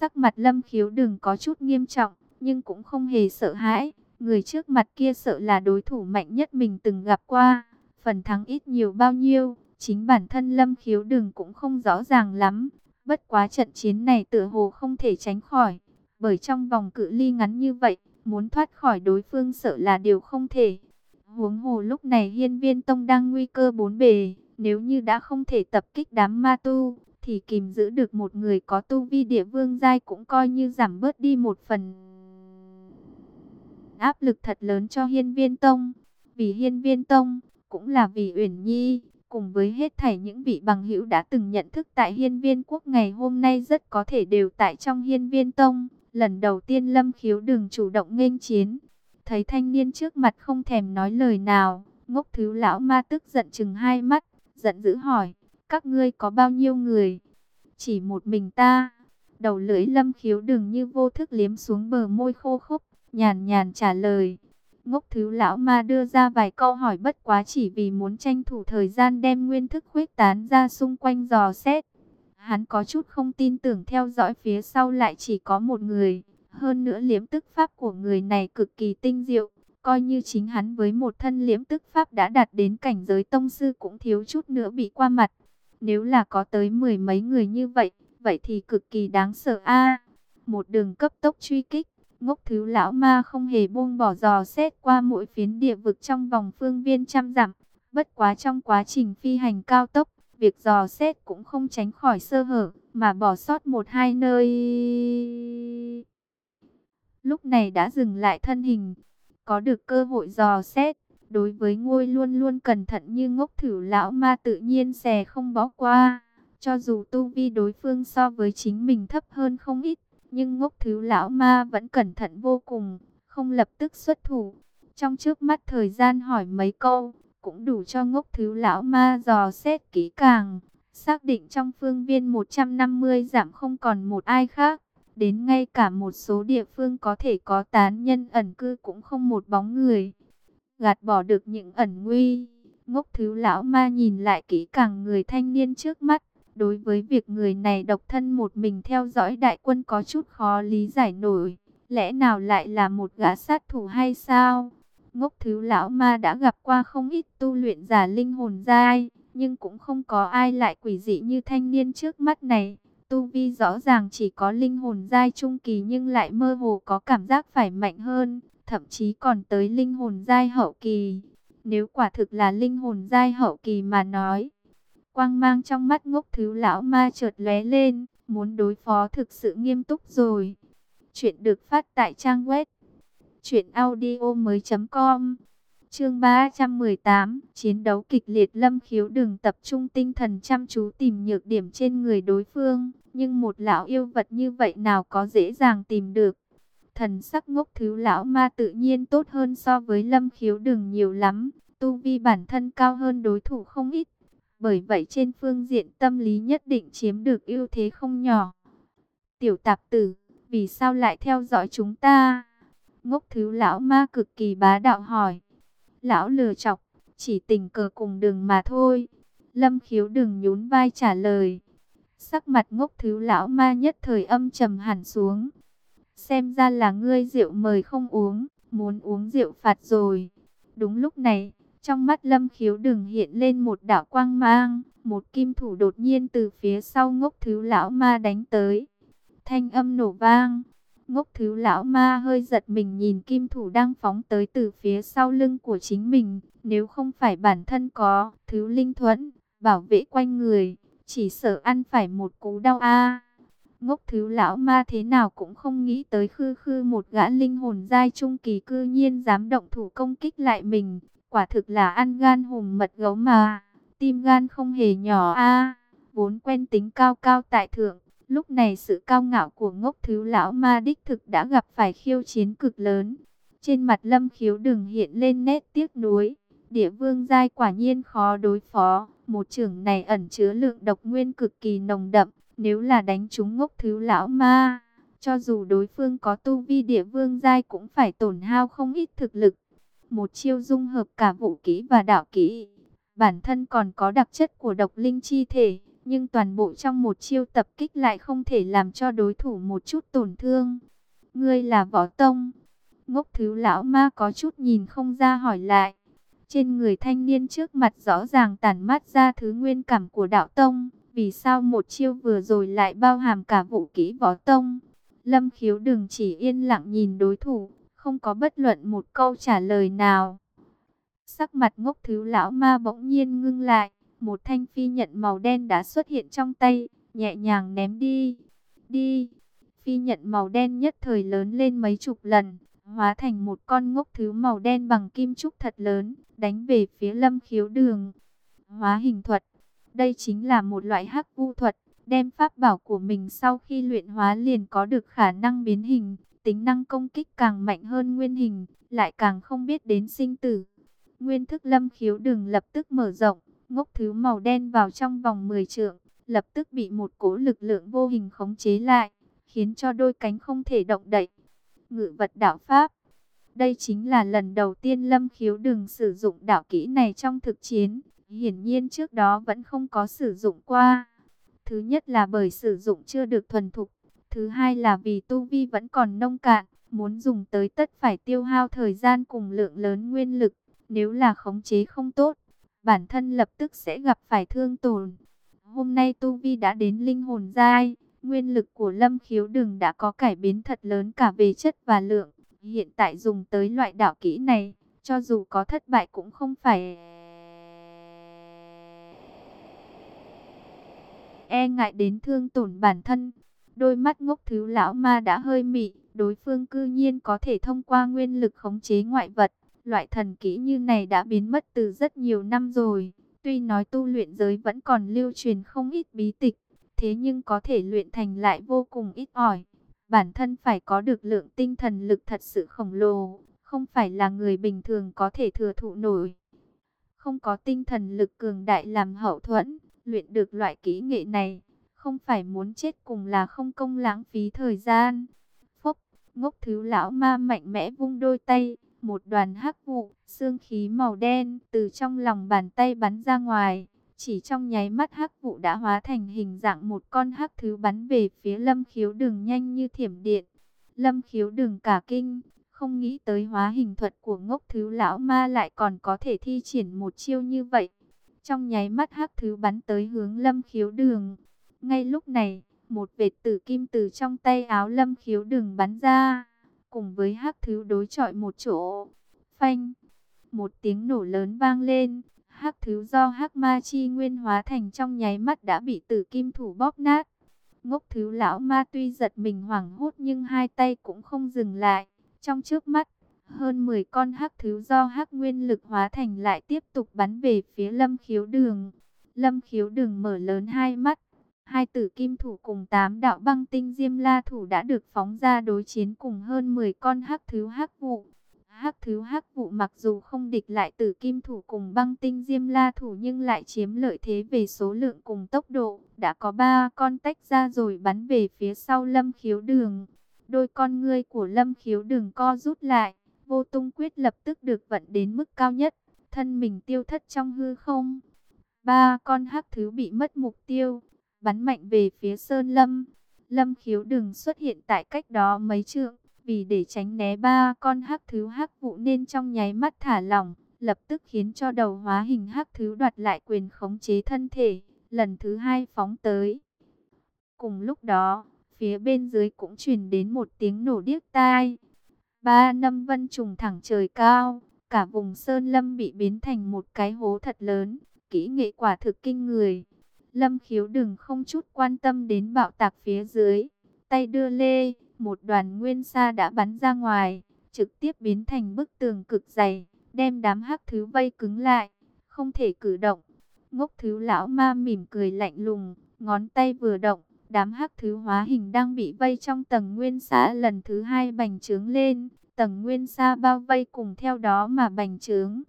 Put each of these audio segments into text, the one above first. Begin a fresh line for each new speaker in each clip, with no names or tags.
Sắc mặt lâm khiếu đừng có chút nghiêm trọng, nhưng cũng không hề sợ hãi. Người trước mặt kia sợ là đối thủ mạnh nhất mình từng gặp qua. Phần thắng ít nhiều bao nhiêu, chính bản thân lâm khiếu đừng cũng không rõ ràng lắm. Bất quá trận chiến này tựa hồ không thể tránh khỏi. Bởi trong vòng cự ly ngắn như vậy, muốn thoát khỏi đối phương sợ là điều không thể. Huống hồ lúc này hiên viên tông đang nguy cơ bốn bề. Nếu như đã không thể tập kích đám ma tu, thì kìm giữ được một người có tu vi địa vương giai cũng coi như giảm bớt đi một phần áp lực thật lớn cho hiên viên tông. Vì hiên viên tông, cũng là vì Uyển Nhi, cùng với hết thảy những vị bằng hữu đã từng nhận thức tại hiên viên quốc ngày hôm nay rất có thể đều tại trong hiên viên tông. Lần đầu tiên Lâm Khiếu đừng chủ động nghênh chiến, thấy thanh niên trước mặt không thèm nói lời nào, ngốc thiếu lão ma tức giận chừng hai mắt, giận dữ hỏi, các ngươi có bao nhiêu người? Chỉ một mình ta. Đầu lưỡi Lâm Khiếu đừng như vô thức liếm xuống bờ môi khô khốc, nhàn nhàn trả lời. Ngốc thứ lão ma đưa ra vài câu hỏi bất quá chỉ vì muốn tranh thủ thời gian đem nguyên thức khuếch tán ra xung quanh dò xét. Hắn có chút không tin tưởng theo dõi phía sau lại chỉ có một người. Hơn nữa liếm tức pháp của người này cực kỳ tinh diệu. Coi như chính hắn với một thân liếm tức pháp đã đạt đến cảnh giới tông sư cũng thiếu chút nữa bị qua mặt. Nếu là có tới mười mấy người như vậy, vậy thì cực kỳ đáng sợ a. một đường cấp tốc truy kích, ngốc thứ lão ma không hề buông bỏ dò xét qua mỗi phiến địa vực trong vòng phương viên trăm dặm. Bất quá trong quá trình phi hành cao tốc, việc dò xét cũng không tránh khỏi sơ hở, mà bỏ sót một hai nơi. Lúc này đã dừng lại thân hình, có được cơ hội dò xét. Đối với ngôi luôn luôn cẩn thận như ngốc thử lão ma tự nhiên xè không bỏ qua. Cho dù tu vi đối phương so với chính mình thấp hơn không ít, nhưng ngốc thứ lão ma vẫn cẩn thận vô cùng, không lập tức xuất thủ. Trong trước mắt thời gian hỏi mấy câu, cũng đủ cho ngốc thứ lão ma dò xét kỹ càng. Xác định trong phương viên 150 giảm không còn một ai khác. Đến ngay cả một số địa phương có thể có tán nhân ẩn cư cũng không một bóng người. Gạt bỏ được những ẩn nguy. Ngốc thiếu lão ma nhìn lại kỹ càng người thanh niên trước mắt. Đối với việc người này độc thân một mình theo dõi đại quân có chút khó lý giải nổi. Lẽ nào lại là một gã sát thủ hay sao? Ngốc thiếu lão ma đã gặp qua không ít tu luyện giả linh hồn giai, nhưng cũng không có ai lại quỷ dị như thanh niên trước mắt này. Tu vi rõ ràng chỉ có linh hồn giai trung kỳ nhưng lại mơ hồ có cảm giác phải mạnh hơn, thậm chí còn tới linh hồn giai hậu kỳ. Nếu quả thực là linh hồn giai hậu kỳ mà nói, quang mang trong mắt ngốc thứ lão ma chợt lóe lên, muốn đối phó thực sự nghiêm túc rồi. Chuyện được phát tại trang web truyệnaudiomoi.com. Chương 318, chiến đấu kịch liệt Lâm Khiếu đừng tập trung tinh thần chăm chú tìm nhược điểm trên người đối phương, nhưng một lão yêu vật như vậy nào có dễ dàng tìm được. Thần sắc ngốc thiếu lão ma tự nhiên tốt hơn so với Lâm Khiếu đừng nhiều lắm, tu vi bản thân cao hơn đối thủ không ít. Bởi vậy trên phương diện tâm lý nhất định chiếm được ưu thế không nhỏ. Tiểu tạp tử, vì sao lại theo dõi chúng ta? Ngốc thiếu lão ma cực kỳ bá đạo hỏi. Lão lừa chọc, chỉ tình cờ cùng đường mà thôi. Lâm khiếu đừng nhún vai trả lời. Sắc mặt ngốc thiếu lão ma nhất thời âm trầm hẳn xuống. Xem ra là ngươi rượu mời không uống, muốn uống rượu phạt rồi. Đúng lúc này, trong mắt lâm khiếu đừng hiện lên một đạo quang mang. Một kim thủ đột nhiên từ phía sau ngốc thứ lão ma đánh tới. Thanh âm nổ vang Ngốc thứ lão ma hơi giật mình nhìn kim thủ đang phóng tới từ phía sau lưng của chính mình. Nếu không phải bản thân có thứ linh thuẫn, bảo vệ quanh người, chỉ sợ ăn phải một cú đau a. Ngốc thứ lão ma thế nào cũng không nghĩ tới khư khư một gã linh hồn giai trung kỳ cư nhiên dám động thủ công kích lại mình. Quả thực là ăn gan hùm mật gấu mà, tim gan không hề nhỏ a. Vốn quen tính cao cao tại thượng, Lúc này sự cao ngạo của ngốc thứ lão ma đích thực đã gặp phải khiêu chiến cực lớn. Trên mặt lâm khiếu đừng hiện lên nét tiếc nuối. Địa vương giai quả nhiên khó đối phó. Một trưởng này ẩn chứa lượng độc nguyên cực kỳ nồng đậm. Nếu là đánh trúng ngốc thứ lão ma, cho dù đối phương có tu vi địa vương giai cũng phải tổn hao không ít thực lực. Một chiêu dung hợp cả vũ kỹ và đạo kỹ. Bản thân còn có đặc chất của độc linh chi thể nhưng toàn bộ trong một chiêu tập kích lại không thể làm cho đối thủ một chút tổn thương. Ngươi là võ tông. Ngốc thứ lão ma có chút nhìn không ra hỏi lại. Trên người thanh niên trước mặt rõ ràng tản mát ra thứ nguyên cảm của đạo tông. Vì sao một chiêu vừa rồi lại bao hàm cả vũ kỹ võ tông? Lâm khiếu đừng chỉ yên lặng nhìn đối thủ, không có bất luận một câu trả lời nào. Sắc mặt ngốc thứ lão ma bỗng nhiên ngưng lại, một thanh phi nhận màu đen đã xuất hiện trong tay, nhẹ nhàng ném đi. Đi! Phi nhận màu đen nhất thời lớn lên mấy chục lần, hóa thành một con ngốc thứ màu đen bằng kim trúc thật lớn, đánh về phía lâm khiếu đường. Hóa hình thuật, đây chính là một loại hắc vu thuật, đem pháp bảo của mình sau khi luyện hóa liền có được khả năng biến hình, tính năng công kích càng mạnh hơn nguyên hình, lại càng không biết đến sinh tử. Nguyên thức lâm khiếu đường lập tức mở rộng, ngốc thứ màu đen vào trong vòng 10 trượng, lập tức bị một cỗ lực lượng vô hình khống chế lại, khiến cho đôi cánh không thể động đậy. Ngự vật đạo Pháp Đây chính là lần đầu tiên lâm khiếu đường sử dụng đạo kỹ này trong thực chiến, hiển nhiên trước đó vẫn không có sử dụng qua. Thứ nhất là bởi sử dụng chưa được thuần thục, thứ hai là vì tu vi vẫn còn nông cạn, muốn dùng tới tất phải tiêu hao thời gian cùng lượng lớn nguyên lực, nếu là khống chế không tốt, bản thân lập tức sẽ gặp phải thương tổn. Hôm nay tu vi đã đến linh hồn giai, nguyên lực của Lâm Khiếu Đừng đã có cải biến thật lớn cả về chất và lượng. Hiện tại dùng tới loại đạo kỹ này, cho dù có thất bại cũng không phải e ngại đến thương tổn bản thân. Đôi mắt ngốc thiếu lão ma đã hơi mị, đối phương cư nhiên có thể thông qua nguyên lực khống chế ngoại vật. Loại thần kỹ như này đã biến mất từ rất nhiều năm rồi. Tuy nói tu luyện giới vẫn còn lưu truyền không ít bí tịch, thế nhưng có thể luyện thành lại vô cùng ít ỏi. Bản thân phải có được lượng tinh thần lực thật sự khổng lồ, không phải là người bình thường có thể thừa thụ nổi. Không có tinh thần lực cường đại làm hậu thuẫn, luyện được loại kỹ nghệ này, không phải muốn chết cùng là không công lãng phí thời gian. Phốc, ngốc thứ lão ma mạnh mẽ vung đôi tay, một đoàn hắc vụ, xương khí màu đen từ trong lòng bàn tay bắn ra ngoài. Chỉ trong nháy mắt hắc vụ đã hóa thành hình dạng một con hắc thứ bắn về phía lâm khiếu đường nhanh như thiểm điện. Lâm khiếu đường cả kinh, không nghĩ tới hóa hình thuật của ngốc thứ lão ma lại còn có thể thi triển một chiêu như vậy. Trong nháy mắt hắc thứ bắn tới hướng lâm khiếu đường. Ngay lúc này, một vệt tử kim từ trong tay áo lâm khiếu đường bắn ra cùng với hắc thứ đối chọi một chỗ. Phanh, một tiếng nổ lớn vang lên, hắc thứ do hắc ma chi nguyên hóa thành trong nháy mắt đã bị tử kim thủ bóp nát. Ngốc thứ lão ma tuy giật mình hoảng hốt nhưng hai tay cũng không dừng lại. Trong trước mắt, hơn 10 con hắc thứ do hắc nguyên lực hóa thành lại tiếp tục bắn về phía lâm khiếu đường. Lâm khiếu đường mở lớn hai mắt, hai tử kim thủ cùng tám đạo băng tinh diêm la thủ đã được phóng ra đối chiến cùng hơn 10 con hắc thứ hắc vụ. Hắc thứ hắc vụ mặc dù không địch lại tử kim thủ cùng băng tinh diêm la thủ nhưng lại chiếm lợi thế về số lượng cùng tốc độ. Đã có ba con tách ra rồi bắn về phía sau lâm khiếu đường. Đôi con ngươi của lâm khiếu đường co rút lại. Vô tung quyết lập tức được vận đến mức cao nhất. Thân mình tiêu thất trong hư không. Ba con hắc thứ bị mất mục tiêu bắn mạnh về phía Sơn Lâm. Lâm khiếu đừng xuất hiện tại cách đó mấy trượng, vì để tránh né ba con hắc thứ hắc vụ nên trong nháy mắt thả lỏng, lập tức khiến cho đầu hóa hình hắc thứ đoạt lại quyền khống chế thân thể, lần thứ hai phóng tới. Cùng lúc đó, phía bên dưới cũng truyền đến một tiếng nổ điếc tai. Ba năm vân trùng thẳng trời cao, cả vùng Sơn Lâm bị biến thành một cái hố thật lớn, kỹ nghệ quả thực kinh người. Lâm khiếu đừng không chút quan tâm đến bạo tạc phía dưới. Tay đưa lê, một đoàn nguyên sa đã bắn ra ngoài, trực tiếp biến thành bức tường cực dày, đem đám hắc thứ vây cứng lại, không thể cử động. Ngốc thứ lão ma mỉm cười lạnh lùng, ngón tay vừa động, đám hắc thứ hóa hình đang bị vây trong tầng nguyên xã lần thứ hai bành trướng lên, tầng nguyên xa bao vây cùng theo đó mà bành trướng.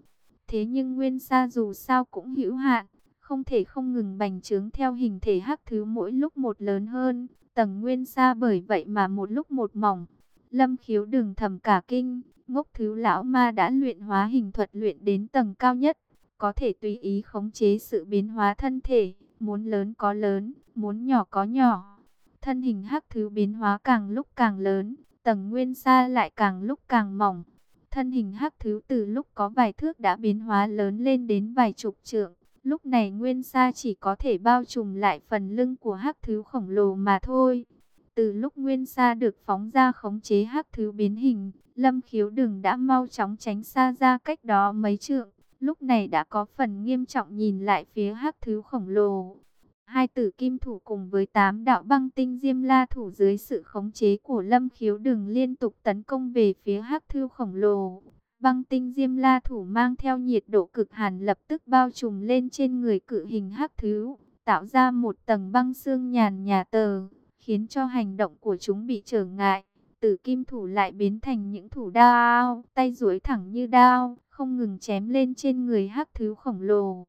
Thế nhưng nguyên xa dù sao cũng hữu hạn, không thể không ngừng bành trướng theo hình thể hắc thứ mỗi lúc một lớn hơn, tầng nguyên xa bởi vậy mà một lúc một mỏng. Lâm khiếu đừng thầm cả kinh, ngốc thứ lão ma đã luyện hóa hình thuật luyện đến tầng cao nhất, có thể tùy ý khống chế sự biến hóa thân thể, muốn lớn có lớn, muốn nhỏ có nhỏ. Thân hình hắc thứ biến hóa càng lúc càng lớn, tầng nguyên sa lại càng lúc càng mỏng. Thân hình hắc thứ từ lúc có vài thước đã biến hóa lớn lên đến vài chục trượng. Lúc này nguyên sa chỉ có thể bao trùm lại phần lưng của hắc thứ khổng lồ mà thôi. Từ lúc nguyên sa được phóng ra khống chế hắc thứ biến hình, lâm khiếu đừng đã mau chóng tránh xa ra cách đó mấy trượng. Lúc này đã có phần nghiêm trọng nhìn lại phía hắc thứ khổng lồ. Hai tử kim thủ cùng với tám đạo băng tinh diêm la thủ dưới sự khống chế của lâm khiếu đừng liên tục tấn công về phía hắc thư khổng lồ. Băng tinh diêm la thủ mang theo nhiệt độ cực hàn lập tức bao trùm lên trên người cự hình hắc thứ, tạo ra một tầng băng xương nhàn nhà tờ, khiến cho hành động của chúng bị trở ngại. Tử kim thủ lại biến thành những thủ đao, tay duỗi thẳng như đao, không ngừng chém lên trên người hắc thứ khổng lồ.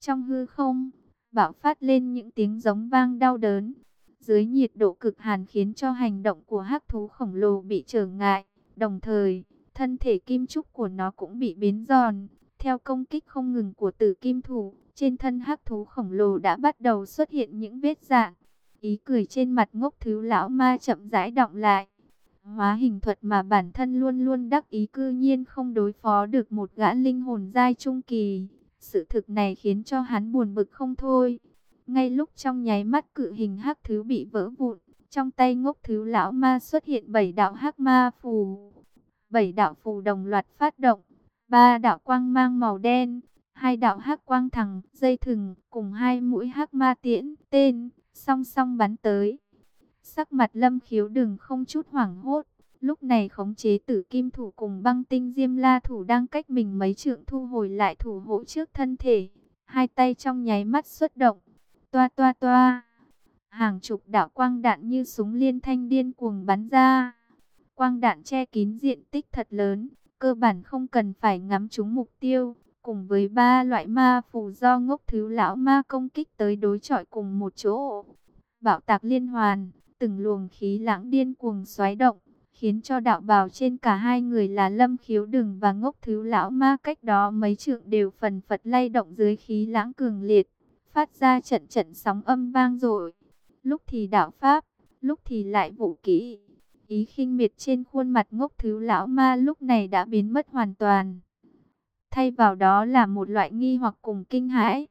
Trong hư không, bạo phát lên những tiếng giống vang đau đớn. Dưới nhiệt độ cực hàn khiến cho hành động của hắc thú khổng lồ bị trở ngại, đồng thời, thân thể kim trúc của nó cũng bị biến giòn. Theo công kích không ngừng của tử kim thủ, trên thân hắc thú khổng lồ đã bắt đầu xuất hiện những vết dạng. Ý cười trên mặt ngốc thứ lão ma chậm rãi động lại. Hóa hình thuật mà bản thân luôn luôn đắc ý cư nhiên không đối phó được một gã linh hồn giai trung kỳ. Sự thực này khiến cho hắn buồn bực không thôi. Ngay lúc trong nháy mắt cự hình hắc thứ bị vỡ vụn, trong tay ngốc thứ lão ma xuất hiện bảy đạo hắc ma phù. Bảy đạo phù đồng loạt phát động, ba đạo quang mang màu đen, hai đạo hắc quang thẳng, dây thừng, cùng hai mũi hắc ma tiễn, tên, song song bắn tới. Sắc mặt lâm khiếu đừng không chút hoảng hốt, Lúc này khống chế tử kim thủ cùng băng tinh diêm la thủ đang cách mình mấy trượng thu hồi lại thủ hộ trước thân thể. Hai tay trong nháy mắt xuất động. Toa toa toa. Hàng chục đạo quang đạn như súng liên thanh điên cuồng bắn ra. Quang đạn che kín diện tích thật lớn. Cơ bản không cần phải ngắm trúng mục tiêu. Cùng với ba loại ma phù do ngốc thứ lão ma công kích tới đối chọi cùng một chỗ. Bạo tạc liên hoàn. Từng luồng khí lãng điên cuồng xoáy động khiến cho đạo bào trên cả hai người là lâm khiếu đừng và ngốc thứ lão ma cách đó mấy trượng đều phần phật lay động dưới khí lãng cường liệt, phát ra trận trận sóng âm vang dội. Lúc thì đạo pháp, lúc thì lại vũ kỹ. Ý khinh miệt trên khuôn mặt ngốc thứ lão ma lúc này đã biến mất hoàn toàn. Thay vào đó là một loại nghi hoặc cùng kinh hãi.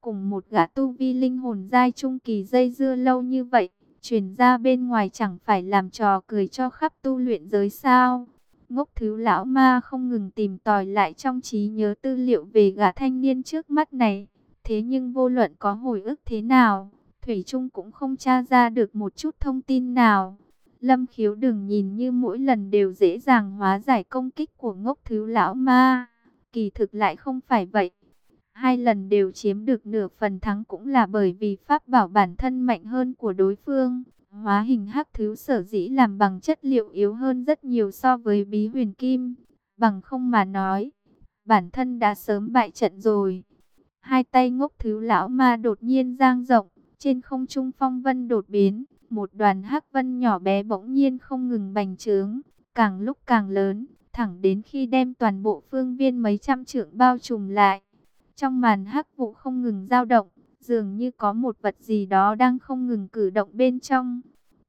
Cùng một gã tu vi linh hồn giai trung kỳ dây dưa lâu như vậy truyền ra bên ngoài chẳng phải làm trò cười cho khắp tu luyện giới sao. Ngốc thứ lão ma không ngừng tìm tòi lại trong trí nhớ tư liệu về gã thanh niên trước mắt này. Thế nhưng vô luận có hồi ức thế nào, Thủy Trung cũng không tra ra được một chút thông tin nào. Lâm khiếu đừng nhìn như mỗi lần đều dễ dàng hóa giải công kích của ngốc thứ lão ma. Kỳ thực lại không phải vậy. Hai lần đều chiếm được nửa phần thắng cũng là bởi vì pháp bảo bản thân mạnh hơn của đối phương. Hóa hình hắc thứ sở dĩ làm bằng chất liệu yếu hơn rất nhiều so với bí huyền kim. Bằng không mà nói, bản thân đã sớm bại trận rồi. Hai tay ngốc thứ lão ma đột nhiên giang rộng, trên không trung phong vân đột biến. Một đoàn hắc vân nhỏ bé bỗng nhiên không ngừng bành trướng, càng lúc càng lớn, thẳng đến khi đem toàn bộ phương viên mấy trăm trượng bao trùm lại. Trong màn hắc vụ không ngừng dao động, dường như có một vật gì đó đang không ngừng cử động bên trong.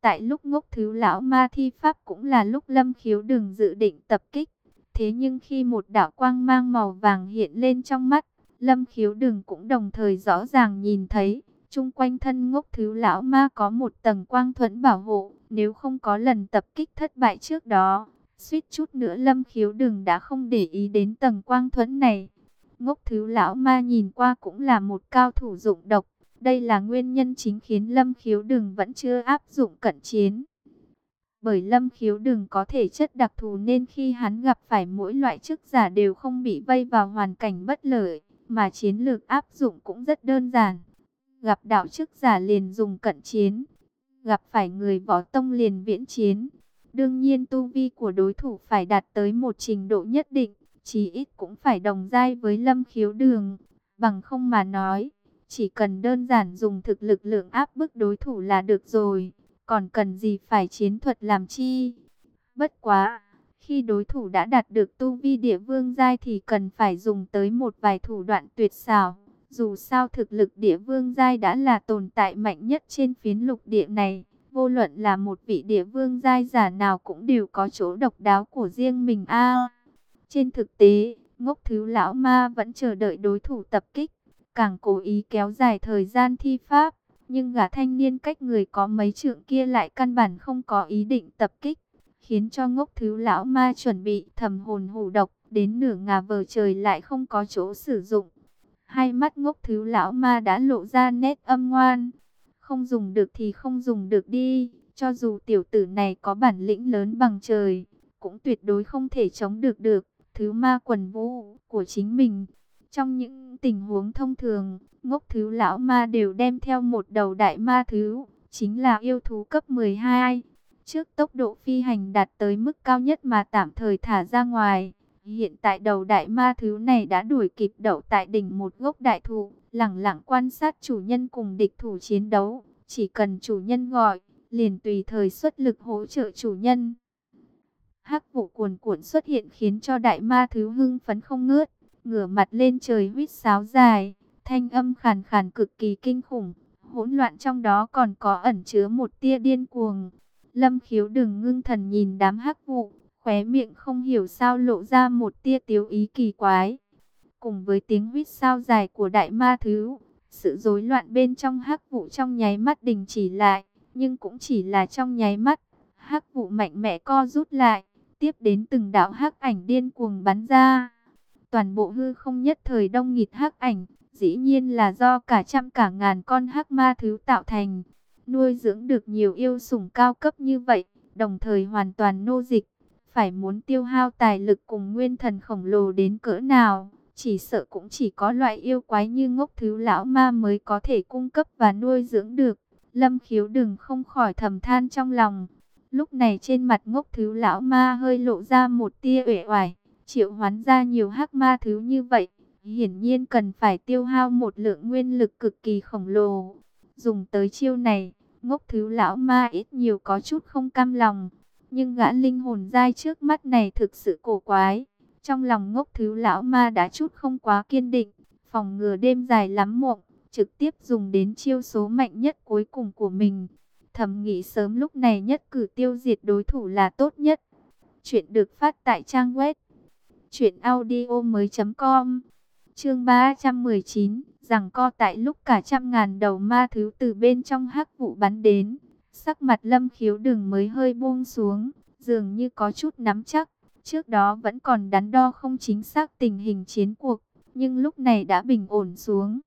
Tại lúc ngốc thiếu lão ma thi pháp cũng là lúc lâm khiếu đường dự định tập kích. Thế nhưng khi một đạo quang mang màu vàng hiện lên trong mắt, lâm khiếu đường cũng đồng thời rõ ràng nhìn thấy. Trung quanh thân ngốc thiếu lão ma có một tầng quang thuẫn bảo hộ, nếu không có lần tập kích thất bại trước đó, suýt chút nữa lâm khiếu đường đã không để ý đến tầng quang thuẫn này. Ngốc thứ lão ma nhìn qua cũng là một cao thủ dụng độc. Đây là nguyên nhân chính khiến Lâm Khiếu Đừng vẫn chưa áp dụng cận chiến. Bởi Lâm Khiếu Đừng có thể chất đặc thù nên khi hắn gặp phải mỗi loại chức giả đều không bị vây vào hoàn cảnh bất lợi, mà chiến lược áp dụng cũng rất đơn giản. Gặp đạo chức giả liền dùng cận chiến, gặp phải người võ tông liền viễn chiến. Đương nhiên tu vi của đối thủ phải đạt tới một trình độ nhất định, chí ít cũng phải đồng giai với lâm khiếu đường. Bằng không mà nói, chỉ cần đơn giản dùng thực lực lượng áp bức đối thủ là được rồi, còn cần gì phải chiến thuật làm chi. Bất quá, khi đối thủ đã đạt được tu vi địa vương giai thì cần phải dùng tới một vài thủ đoạn tuyệt xảo, Dù sao thực lực địa vương giai đã là tồn tại mạnh nhất trên phiến lục địa này. Vô luận là một vị địa vương giai giả nào cũng đều có chỗ độc đáo của riêng mình a trên thực tế, ngốc thứ lão ma vẫn chờ đợi đối thủ tập kích, càng cố ý kéo dài thời gian thi pháp. Nhưng gã thanh niên cách người có mấy trượng kia lại căn bản không có ý định tập kích, khiến cho ngốc thứ lão ma chuẩn bị thầm hồn hủ độc, đến nửa ngà vờ trời lại không có chỗ sử dụng. Hai mắt ngốc thứ lão ma đã lộ ra nét âm ngoan. Không dùng được thì không dùng được đi, cho dù tiểu tử này có bản lĩnh lớn bằng trời, cũng tuyệt đối không thể chống được được thứ ma quần vũ của chính mình. Trong những tình huống thông thường, ngốc thứ lão ma đều đem theo một đầu đại ma thứ, chính là yêu thú cấp 12. Trước tốc độ phi hành đạt tới mức cao nhất mà tạm thời thả ra ngoài. Hiện tại đầu đại ma thứ này đã đuổi kịp đậu tại đỉnh một gốc đại thụ, lẳng lặng quan sát chủ nhân cùng địch thủ chiến đấu. Chỉ cần chủ nhân gọi, liền tùy thời xuất lực hỗ trợ chủ nhân. Hắc vụ cuồn cuộn xuất hiện khiến cho đại ma thứ hưng phấn không ngớt, ngửa mặt lên trời huýt sáo dài, thanh âm khàn khàn cực kỳ kinh khủng, hỗn loạn trong đó còn có ẩn chứa một tia điên cuồng. Lâm khiếu đừng ngưng thần nhìn đám hắc vụ, khóe miệng không hiểu sao lộ ra một tia tiếu ý kỳ quái. Cùng với tiếng huýt sao dài của đại ma thứ, sự rối loạn bên trong hắc vụ trong nháy mắt đình chỉ lại, nhưng cũng chỉ là trong nháy mắt. Hắc vụ mạnh mẽ co rút lại, tiếp đến từng đạo hắc ảnh điên cuồng bắn ra. Toàn bộ hư không nhất thời đông nghịt hắc ảnh, dĩ nhiên là do cả trăm cả ngàn con hắc ma thứ tạo thành. Nuôi dưỡng được nhiều yêu sủng cao cấp như vậy, đồng thời hoàn toàn nô dịch, phải muốn tiêu hao tài lực cùng nguyên thần khổng lồ đến cỡ nào, chỉ sợ cũng chỉ có loại yêu quái như ngốc thứ lão ma mới có thể cung cấp và nuôi dưỡng được. Lâm khiếu đừng không khỏi thầm than trong lòng. Lúc này trên mặt ngốc thứ lão ma hơi lộ ra một tia uể oải, triệu hoán ra nhiều hắc ma thứ như vậy. Hiển nhiên cần phải tiêu hao một lượng nguyên lực cực kỳ khổng lồ. Dùng tới chiêu này, ngốc thứ lão ma ít nhiều có chút không cam lòng. Nhưng gã linh hồn dai trước mắt này thực sự cổ quái. Trong lòng ngốc thứ lão ma đã chút không quá kiên định. Phòng ngừa đêm dài lắm mộng, trực tiếp dùng đến chiêu số mạnh nhất cuối cùng của mình. Thầm nghĩ sớm lúc này nhất cử tiêu diệt đối thủ là tốt nhất. Chuyện được phát tại trang web. Chuyện audio mới.com Chương 319 Rằng co tại lúc cả trăm ngàn đầu ma thứ từ bên trong hắc vụ bắn đến Sắc mặt lâm khiếu đường mới hơi buông xuống, dường như có chút nắm chắc. Trước đó vẫn còn đắn đo không chính xác tình hình chiến cuộc, nhưng lúc này đã bình ổn xuống.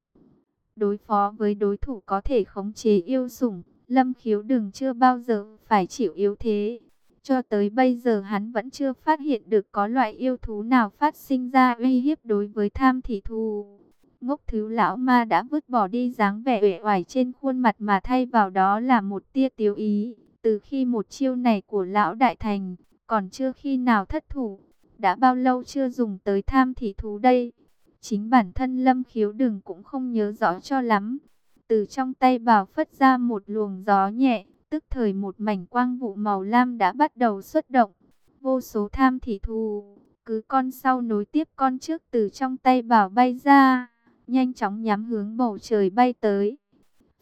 Đối phó với đối thủ có thể khống chế yêu sủng, lâm khiếu đừng chưa bao giờ phải chịu yếu thế. Cho tới bây giờ hắn vẫn chưa phát hiện được có loại yêu thú nào phát sinh ra uy hiếp đối với tham thị thù ngốc thứ lão ma đã vứt bỏ đi dáng vẻ uể oải trên khuôn mặt mà thay vào đó là một tia tiêu ý. Từ khi một chiêu này của lão đại thành, còn chưa khi nào thất thủ, đã bao lâu chưa dùng tới tham thị thú đây. Chính bản thân lâm khiếu đừng cũng không nhớ rõ cho lắm. Từ trong tay bảo phất ra một luồng gió nhẹ, tức thời một mảnh quang vụ màu lam đã bắt đầu xuất động. Vô số tham thị thú, cứ con sau nối tiếp con trước từ trong tay bảo bay ra nhanh chóng nhắm hướng bầu trời bay tới.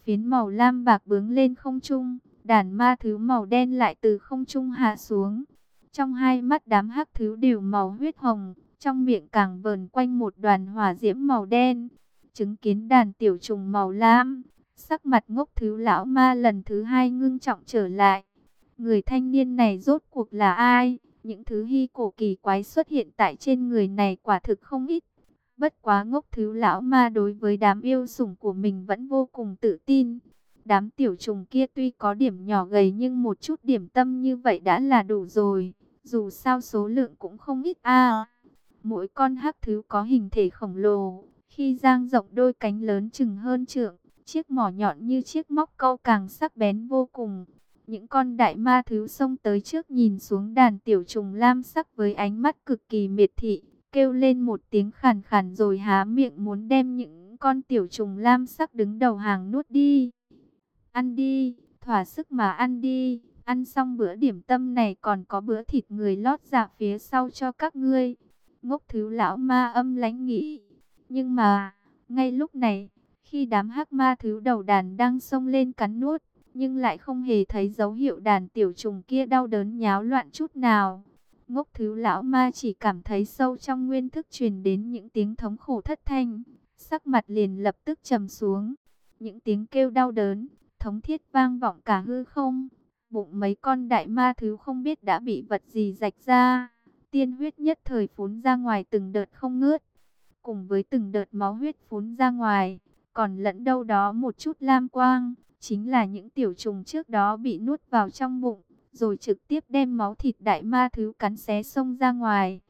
Phiến màu lam bạc bướng lên không trung, đàn ma thứ màu đen lại từ không trung hạ xuống. Trong hai mắt đám hắc thứ đều màu huyết hồng, trong miệng càng vờn quanh một đoàn hỏa diễm màu đen. Chứng kiến đàn tiểu trùng màu lam, sắc mặt ngốc thứ lão ma lần thứ hai ngưng trọng trở lại. Người thanh niên này rốt cuộc là ai? Những thứ hy cổ kỳ quái xuất hiện tại trên người này quả thực không ít. Bất quá ngốc thứ lão ma đối với đám yêu sủng của mình vẫn vô cùng tự tin. Đám tiểu trùng kia tuy có điểm nhỏ gầy nhưng một chút điểm tâm như vậy đã là đủ rồi. Dù sao số lượng cũng không ít a. mỗi con hắc thứ có hình thể khổng lồ, khi giang rộng đôi cánh lớn chừng hơn trượng, chiếc mỏ nhọn như chiếc móc câu càng sắc bén vô cùng. Những con đại ma thứ xông tới trước nhìn xuống đàn tiểu trùng lam sắc với ánh mắt cực kỳ miệt thị kêu lên một tiếng khàn khàn rồi há miệng muốn đem những con tiểu trùng lam sắc đứng đầu hàng nuốt đi. Ăn đi, thỏa sức mà ăn đi, ăn xong bữa điểm tâm này còn có bữa thịt người lót dạ phía sau cho các ngươi. Ngốc thứ lão ma âm lánh nghĩ, nhưng mà, Ngay lúc này, khi đám hắc ma thứ đầu đàn đang xông lên cắn nuốt, nhưng lại không hề thấy dấu hiệu đàn tiểu trùng kia đau đớn nháo loạn chút nào. Ngốc thứ lão ma chỉ cảm thấy sâu trong nguyên thức truyền đến những tiếng thống khổ thất thanh, sắc mặt liền lập tức trầm xuống. Những tiếng kêu đau đớn, thống thiết vang vọng cả hư không. Bụng mấy con đại ma thứ không biết đã bị vật gì rạch ra. Tiên huyết nhất thời phún ra ngoài từng đợt không ngớt. Cùng với từng đợt máu huyết phún ra ngoài, còn lẫn đâu đó một chút lam quang. Chính là những tiểu trùng trước đó bị nuốt vào trong bụng, rồi trực tiếp đem máu thịt đại ma thứ cắn xé xông ra ngoài.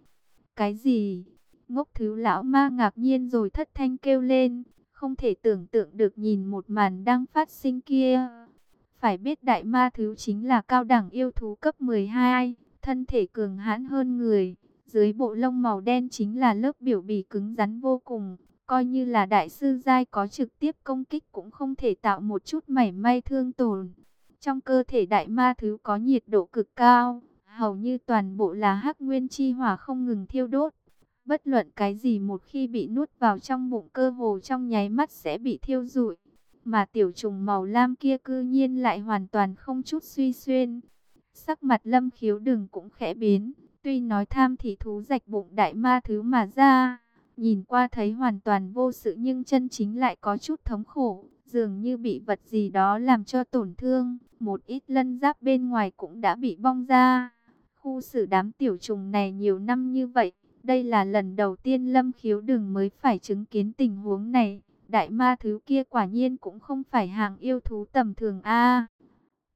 Cái gì? Ngốc thứ lão ma ngạc nhiên rồi thất thanh kêu lên, không thể tưởng tượng được nhìn một màn đang phát sinh kia. Phải biết đại ma thứ chính là cao đẳng yêu thú cấp 12, thân thể cường hãn hơn người. Dưới bộ lông màu đen chính là lớp biểu bì cứng rắn vô cùng. Coi như là đại sư giai có trực tiếp công kích cũng không thể tạo một chút mảy may thương tổn. Trong cơ thể đại ma thứ có nhiệt độ cực cao, hầu như toàn bộ là hắc nguyên chi hỏa không ngừng thiêu đốt. Bất luận cái gì một khi bị nuốt vào trong bụng cơ hồ trong nháy mắt sẽ bị thiêu rụi. Mà tiểu trùng màu lam kia cư nhiên lại hoàn toàn không chút suy xuyên. Sắc mặt lâm khiếu đừng cũng khẽ biến. Tuy nói tham thì thú rạch bụng đại ma thứ mà ra. Nhìn qua thấy hoàn toàn vô sự nhưng chân chính lại có chút thống khổ. Dường như bị vật gì đó làm cho tổn thương. Một ít lân giáp bên ngoài cũng đã bị bong ra. Khu xử đám tiểu trùng này nhiều năm như vậy đây là lần đầu tiên Lâm Khiếu Đừng mới phải chứng kiến tình huống này. Đại ma thứ kia quả nhiên cũng không phải hàng yêu thú tầm thường a.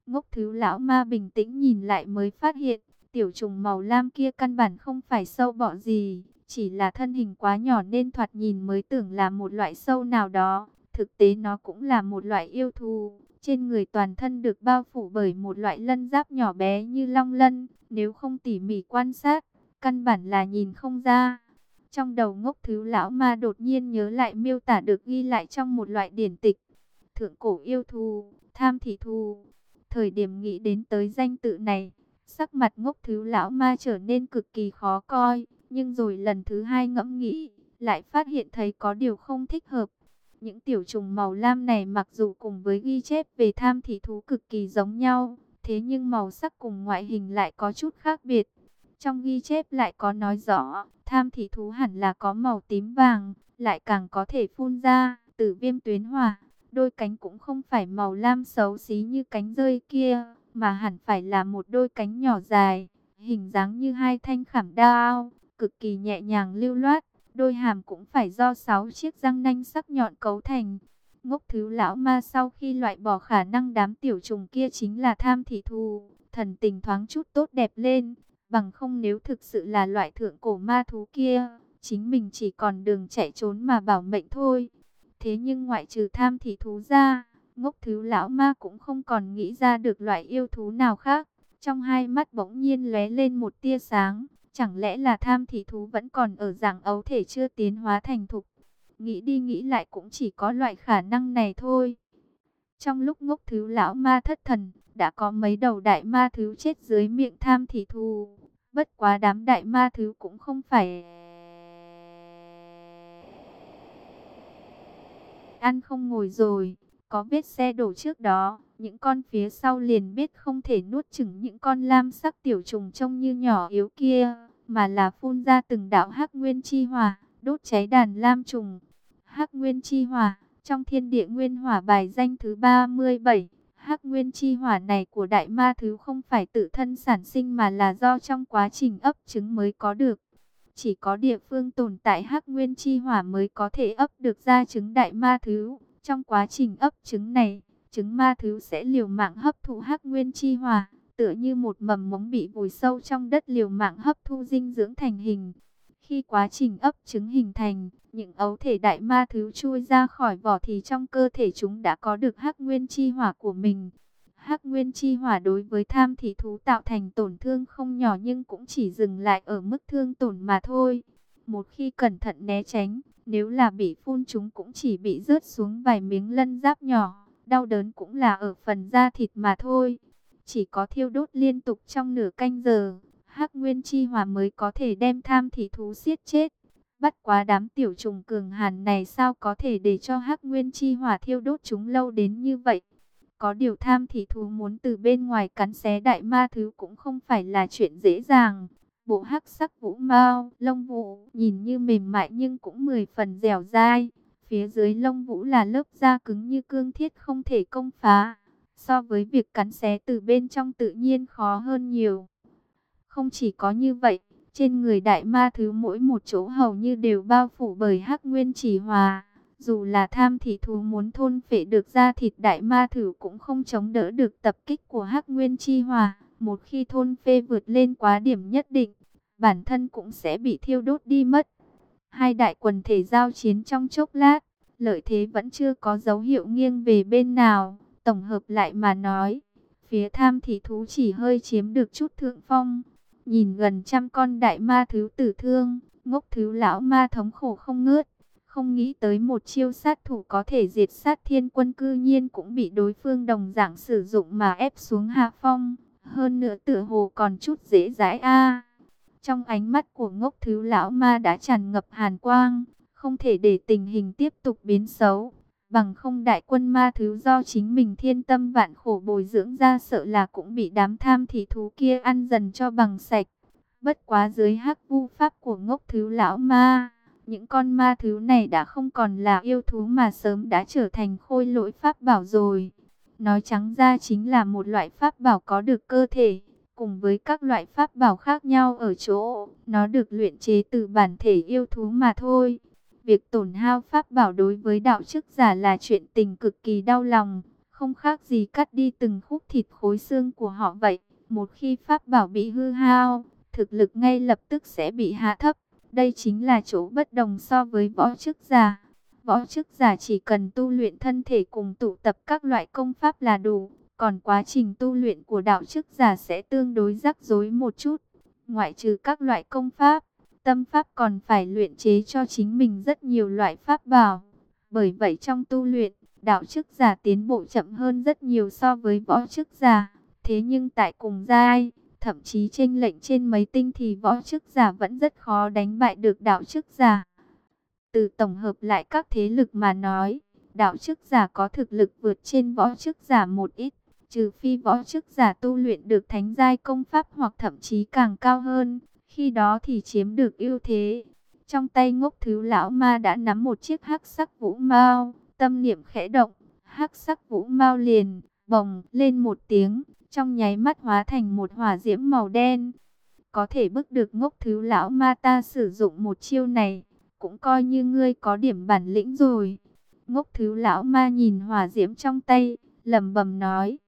ngốc thứ lão ma bình tĩnh nhìn lại mới phát hiện, tiểu trùng màu lam kia căn bản không phải sâu bọ gì, chỉ là thân hình quá nhỏ nên thoạt nhìn mới tưởng là một loại sâu nào đó. Thực tế nó cũng là một loại yêu thú, trên người toàn thân được bao phủ bởi một loại lân giáp nhỏ bé như long lân, nếu không tỉ mỉ quan sát, căn bản là nhìn không ra. Trong đầu ngốc thứ lão ma đột nhiên nhớ lại miêu tả được ghi lại trong một loại điển tịch. Thượng cổ yêu thù, tham thị thù. Thời điểm nghĩ đến tới danh tự này, sắc mặt ngốc thứ lão ma trở nên cực kỳ khó coi. Nhưng rồi lần thứ hai ngẫm nghĩ, lại phát hiện thấy có điều không thích hợp. Những tiểu trùng màu lam này mặc dù cùng với ghi chép về tham thị thú cực kỳ giống nhau, thế nhưng màu sắc cùng ngoại hình lại có chút khác biệt. Trong ghi chép lại có nói rõ, tham thị thú hẳn là có màu tím vàng, lại càng có thể phun ra, từ viêm tuyến hỏa. Đôi cánh cũng không phải màu lam xấu xí như cánh rơi kia, mà hẳn phải là một đôi cánh nhỏ dài, hình dáng như hai thanh khảm đao, cực kỳ nhẹ nhàng lưu loát. Đôi hàm cũng phải do sáu chiếc răng nanh sắc nhọn cấu thành. Ngốc thứ lão ma sau khi loại bỏ khả năng đám tiểu trùng kia chính là tham thị thù, thần tình thoáng chút tốt đẹp lên, Bằng không nếu thực sự là loại thượng cổ ma thú kia, chính mình chỉ còn đường chạy trốn mà bảo mệnh thôi. Thế nhưng ngoại trừ tham thị thú ra, ngốc thứ lão ma cũng không còn nghĩ ra được loại yêu thú nào khác. Trong hai mắt bỗng nhiên lóe lên một tia sáng, chẳng lẽ là tham thị thú vẫn còn ở dạng ấu thể chưa tiến hóa thành thục. Nghĩ đi nghĩ lại cũng chỉ có loại khả năng này thôi. Trong lúc ngốc thứ lão ma thất thần, đã có mấy đầu đại ma thứ chết dưới miệng tham thị thù. Bất quá đám đại ma thứ cũng không phải ăn không ngồi rồi, có vết xe đổ trước đó, những con phía sau liền biết không thể nuốt chửng những con lam sắc tiểu trùng trông như nhỏ yếu kia, mà là phun ra từng đạo hắc nguyên chi hỏa, đốt cháy đàn lam trùng. Hắc nguyên chi hỏa, trong thiên địa nguyên hỏa bài danh thứ 37, Hắc nguyên chi hỏa này của đại ma thứ không phải tự thân sản sinh mà là do trong quá trình ấp trứng mới có được. Chỉ có địa phương tồn tại hắc nguyên chi hỏa mới có thể ấp được ra trứng đại ma thứ. Trong quá trình ấp trứng này, trứng ma thứ sẽ liều mạng hấp thụ hắc nguyên chi hỏa, tựa như một mầm mống bị vùi sâu trong đất liều mạng hấp thu dinh dưỡng thành hình. Khi quá trình ấp trứng hình thành, những ấu thể đại ma thứ chui ra khỏi vỏ thì trong cơ thể chúng đã có được hắc nguyên chi hỏa của mình. Hắc nguyên chi hỏa đối với tham thị thú tạo thành tổn thương không nhỏ nhưng cũng chỉ dừng lại ở mức thương tổn mà thôi. Một khi cẩn thận né tránh, nếu là bị phun chúng cũng chỉ bị rớt xuống vài miếng lân giáp nhỏ, đau đớn cũng là ở phần da thịt mà thôi. Chỉ có thiêu đốt liên tục trong nửa canh giờ, hắc nguyên chi hỏa mới có thể đem tham thị thú siết chết. Bắt quá đám tiểu trùng cường hàn này sao có thể để cho hắc nguyên chi hỏa thiêu đốt chúng lâu đến như vậy. Có điều tham thị thú muốn từ bên ngoài cắn xé đại ma thứ cũng không phải là chuyện dễ dàng. Bộ hắc sắc vũ mau, lông vũ, nhìn như mềm mại nhưng cũng mười phần dẻo dai. Phía dưới lông vũ là lớp da cứng như cương thiết không thể công phá. So với việc cắn xé từ bên trong tự nhiên khó hơn nhiều. Không chỉ có như vậy, trên người đại ma thứ mỗi một chỗ hầu như đều bao phủ bởi hắc nguyên chỉ hòa. Dù là tham thì thú muốn thôn phệ được ra thịt đại ma thử cũng không chống đỡ được tập kích của hắc nguyên chi hòa. Một khi thôn phê vượt lên quá điểm nhất định, bản thân cũng sẽ bị thiêu đốt đi mất. Hai đại quần thể giao chiến trong chốc lát, lợi thế vẫn chưa có dấu hiệu nghiêng về bên nào. Tổng hợp lại mà nói, phía tham thì thú chỉ hơi chiếm được chút thượng phong. Nhìn gần trăm con đại ma thứ tử thương, ngốc thứ lão ma thống khổ không ngớt. Không nghĩ tới một chiêu sát thủ có thể diệt sát thiên quân cư nhiên cũng bị đối phương đồng dạng sử dụng mà ép xuống hạ phong. Hơn nữa tựa hồ còn chút dễ dãi a Trong ánh mắt của ngốc thứ lão ma đã tràn ngập hàn quang, không thể để tình hình tiếp tục biến xấu. Bằng không đại quân ma thứ do chính mình thiên tâm vạn khổ bồi dưỡng ra sợ là cũng bị đám tham thị thú kia ăn dần cho bằng sạch. Bất quá dưới hắc vu pháp của ngốc thứ lão ma, những con ma thứ này đã không còn là yêu thú mà sớm đã trở thành khôi lỗi pháp bảo rồi. Nói trắng ra chính là một loại pháp bảo có được cơ thể, cùng với các loại pháp bảo khác nhau ở chỗ, nó được luyện chế từ bản thể yêu thú mà thôi. Việc tổn hao pháp bảo đối với đạo chức giả là chuyện tình cực kỳ đau lòng, không khác gì cắt đi từng khúc thịt khối xương của họ vậy. Một khi pháp bảo bị hư hao, thực lực ngay lập tức sẽ bị hạ thấp. Đây chính là chỗ bất đồng so với võ chức giả. Võ chức giả chỉ cần tu luyện thân thể cùng tụ tập các loại công pháp là đủ. Còn quá trình tu luyện của đạo chức giả sẽ tương đối rắc rối một chút. Ngoại trừ các loại công pháp, tâm pháp còn phải luyện chế cho chính mình rất nhiều loại pháp bảo. Bởi vậy trong tu luyện, đạo chức giả tiến bộ chậm hơn rất nhiều so với võ chức giả. Thế nhưng tại cùng giai, thậm chí chênh lệnh trên mấy tinh thì võ chức giả vẫn rất khó đánh bại được đạo chức giả. Từ tổng hợp lại các thế lực mà nói, đạo chức giả có thực lực vượt trên võ chức giả một ít, trừ phi võ chức giả tu luyện được thánh giai công pháp hoặc thậm chí càng cao hơn, khi đó thì chiếm được ưu thế. Trong tay ngốc thứ lão ma đã nắm một chiếc hắc sắc vũ mao, tâm niệm khẽ động, hắc sắc vũ mao liền, bồng lên một tiếng, trong nháy mắt hóa thành một hỏa diễm màu đen. Có thể bức được ngốc thứ lão ma ta sử dụng một chiêu này, cũng coi như ngươi có điểm bản lĩnh rồi. Ngốc thứ lão ma nhìn hỏa diễm trong tay, lẩm bẩm nói.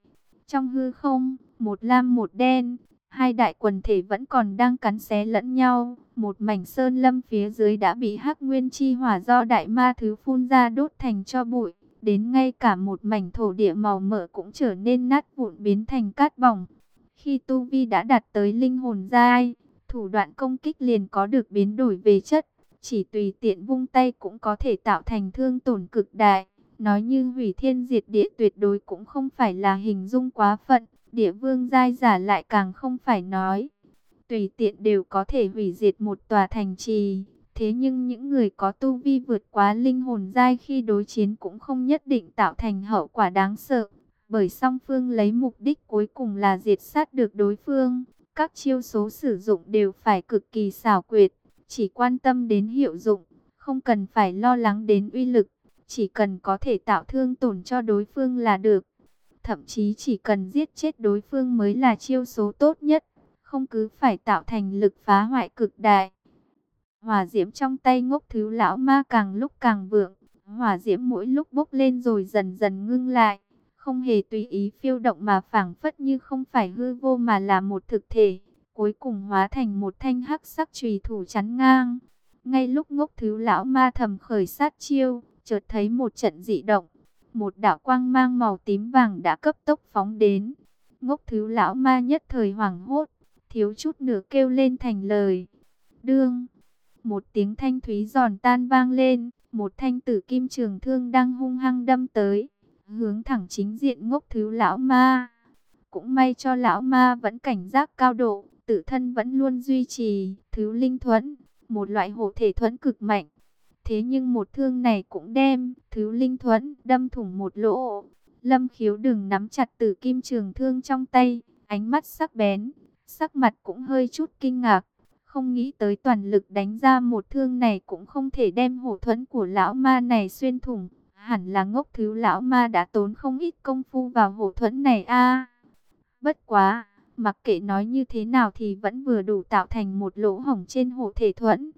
Trong hư không, một lam một đen, hai đại quần thể vẫn còn đang cắn xé lẫn nhau. Một mảnh sơn lâm phía dưới đã bị hắc nguyên chi hỏa do đại ma thứ phun ra đốt thành cho bụi đến ngay cả một mảnh thổ địa màu mỡ cũng trở nên nát vụn biến thành cát bỏng. Khi Tu Vi đã đạt tới linh hồn giai, thủ đoạn công kích liền có được biến đổi về chất, chỉ tùy tiện vung tay cũng có thể tạo thành thương tổn cực đại. Nói như hủy thiên diệt địa tuyệt đối cũng không phải là hình dung quá phận, địa vương giai giả lại càng không phải nói. Tùy tiện đều có thể hủy diệt một tòa thành trì. Thế nhưng những người có tu vi vượt quá linh hồn giai khi đối chiến cũng không nhất định tạo thành hậu quả đáng sợ. Bởi song phương lấy mục đích cuối cùng là diệt sát được đối phương. Các chiêu số sử dụng đều phải cực kỳ xảo quyệt, chỉ quan tâm đến hiệu dụng, không cần phải lo lắng đến uy lực, chỉ cần có thể tạo thương tổn cho đối phương là được. Thậm chí chỉ cần giết chết đối phương mới là chiêu số tốt nhất, không cứ phải tạo thành lực phá hoại cực đại. Hỏa diễm trong tay ngốc thứ lão ma càng lúc càng vượng. Hỏa diễm mỗi lúc bốc lên rồi dần dần ngưng lại. Không hề tùy ý phiêu động mà phảng phất như không phải hư vô mà là một thực thể. Cuối cùng hóa thành một thanh hắc sắc trùy thủ chắn ngang. Ngay lúc ngốc thứ lão ma thầm khởi sát chiêu, chợt thấy một trận dị động. Một đạo quang mang màu tím vàng đã cấp tốc phóng đến. Ngốc thứ lão ma nhất thời hoảng hốt, thiếu chút nữa kêu lên thành lời. Đương! một tiếng thanh thúy giòn tan vang lên, một thanh tử kim trường thương đang hung hăng đâm tới, hướng thẳng chính diện ngốc thứ lão ma. Cũng may cho lão ma vẫn cảnh giác cao độ, tự thân vẫn luôn duy trì, thứ linh thuẫn, một loại hộ thể thuẫn cực mạnh. Thế nhưng một thương này cũng đem thứ linh thuẫn đâm thủng một lỗ. Lâm khiếu đừng nắm chặt tử kim trường thương trong tay, ánh mắt sắc bén, sắc mặt cũng hơi chút kinh ngạc. Không nghĩ tới toàn lực đánh ra một thương này cũng không thể đem hộ thuẫn của lão ma này xuyên thủng. Hẳn là ngốc thứ lão ma đã tốn không ít công phu vào hộ thuẫn này a Bất quá, mặc kệ nói như thế nào thì vẫn vừa đủ tạo thành một lỗ hổng trên hộ thể thuẫn.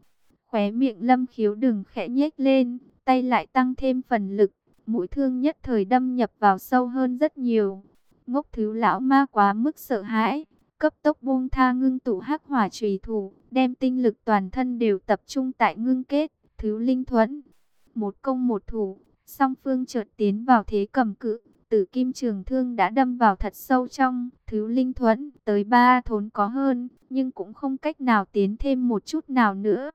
Khóe miệng lâm khiếu đừng khẽ nhếch lên, tay lại tăng thêm phần lực, mũi thương nhất thời đâm nhập vào sâu hơn rất nhiều. Ngốc thứ lão ma quá mức sợ hãi, cấp tốc buông tha ngưng tụ hắc hỏa trùy thủ, đem tinh lực toàn thân đều tập trung tại ngưng kết, thứ linh thuẫn. Một công một thủ, song phương chợt tiến vào thế cầm cự, tử kim trường thương đã đâm vào thật sâu trong, thứ linh thuẫn, tới ba thốn có hơn, nhưng cũng không cách nào tiến thêm một chút nào nữa.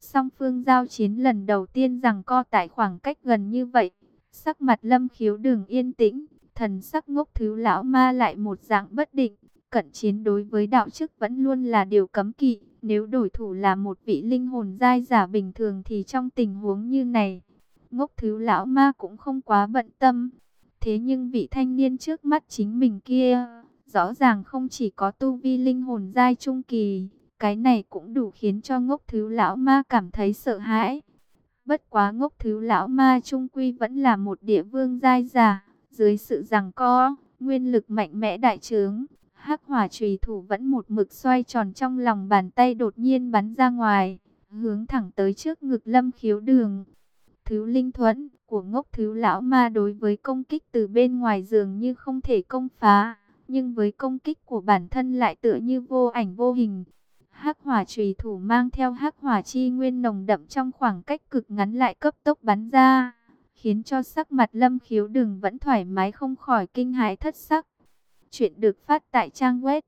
Song phương giao chiến lần đầu tiên rằng co tại khoảng cách gần như vậy, sắc mặt lâm khiếu đường yên tĩnh, thần sắc ngốc thứ lão ma lại một dạng bất định, cận chiến đối với đạo chức vẫn luôn là điều cấm kỵ, nếu đổi thủ là một vị linh hồn giai giả bình thường thì trong tình huống như này, ngốc thứ lão ma cũng không quá bận tâm. Thế nhưng vị thanh niên trước mắt chính mình kia, rõ ràng không chỉ có tu vi linh hồn giai trung kỳ, cái này cũng đủ khiến cho ngốc thứ lão ma cảm thấy sợ hãi. Bất quá ngốc thứ lão ma trung quy vẫn là một địa vương giai giả, dưới sự rằng co, nguyên lực mạnh mẽ đại trướng, hắc hỏa trùy thủ vẫn một mực xoay tròn trong lòng bàn tay đột nhiên bắn ra ngoài, hướng thẳng tới trước ngực lâm khiếu đường. Thứ linh thuẫn của ngốc thứ lão ma đối với công kích từ bên ngoài dường như không thể công phá, nhưng với công kích của bản thân lại tựa như vô ảnh vô hình. Hắc hỏa trùy thủ mang theo hắc hỏa chi nguyên nồng đậm trong khoảng cách cực ngắn lại cấp tốc bắn ra, khiến cho sắc mặt lâm khiếu đường vẫn thoải mái không khỏi kinh hãi thất sắc. Chuyện được phát tại trang web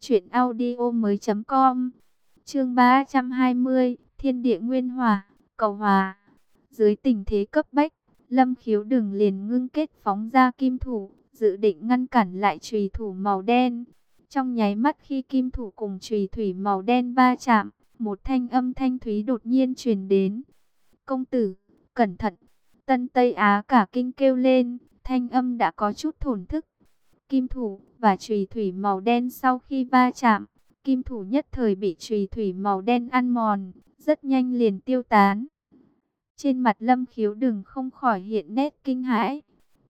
truyệnaudiomoi.com. Chương 320, Thiên địa nguyên hòa, cầu hòa. Dưới tình thế cấp bách, Lâm Khiếu đừng liền ngưng kết phóng ra kim thủ, dự định ngăn cản lại chùy thủ màu đen. Trong nháy mắt khi kim thủ cùng chùy thủy màu đen va chạm, một thanh âm thanh thúy đột nhiên truyền đến. Công tử, cẩn thận! Tân Tây Á cả kinh kêu lên, thanh âm đã có chút thổn thức. Kim thủ và chùy thủy màu đen sau khi va chạm, kim thủ nhất thời bị chùy thủy màu đen ăn mòn, rất nhanh liền tiêu tán. Trên mặt lâm khiếu đừng không khỏi hiện nét kinh hãi.